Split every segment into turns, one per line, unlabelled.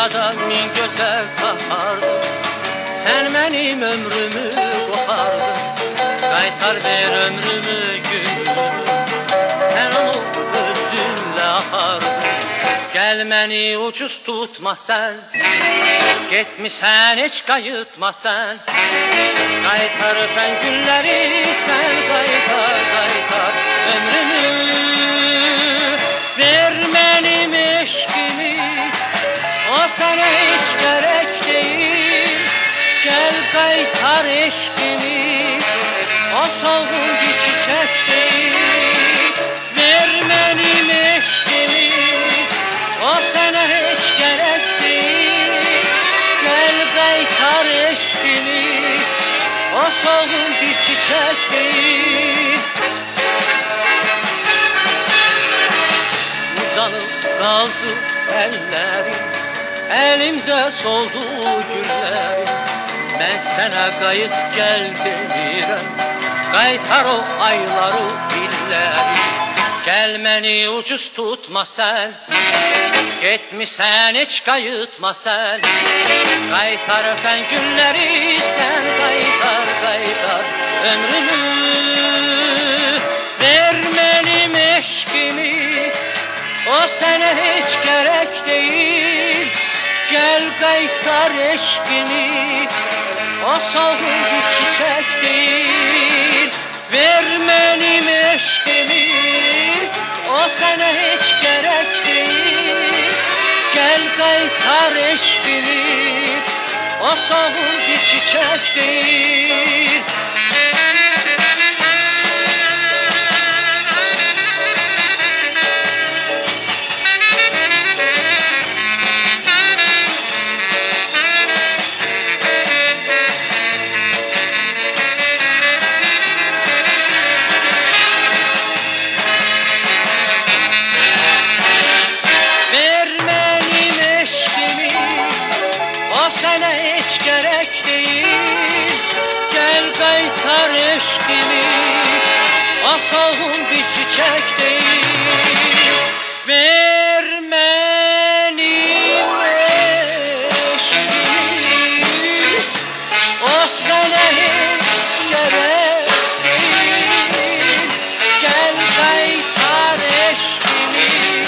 dünyada min gözəl tapardım Sen benim ömrümü kopardın. Qaytar ver ömrümü gülümü. Sen onu özünle apardın Gel məni ucuz tutma sen. Getmişsən heç qayıtma sen. Qaytar öpən günləri sen qaytar qaytar kaytar eşkimi bir çiçek değil. Ver benim eşkimi O sana hiç gerek değil. Gel kaytar eşkimi solgun bir çiçek değil. Uzanıp kaldı ellerim Elimde soldu güllerim Ben sana kayıt gel demirəm Qaytar o ayları illəri Gəl məni ucuz tutma sən Getmisən heç qayıtma sən Qaytar öpən günləri sən Qaytar, qaytar ömrümü Ver mənim O sənə heç gərək kaytar eşkimi O solgun bir çiçek değil. Ver benim eşkimi O sana hiç gerek değil. Gel kaytar eşkimi O solgun bir çiçek değil sana hiç gerek değil. Gel kaytar eşkimi. Solgun bir çiçek değil. Ver benim eşkimi. O sana hiç gerek değil. Gel kaytar eşkimi.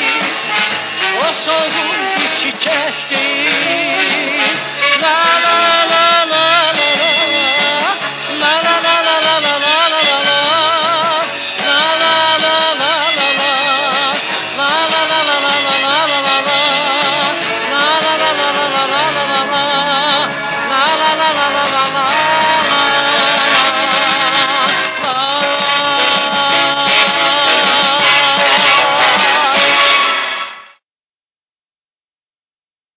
Solgun bir çiçek değil power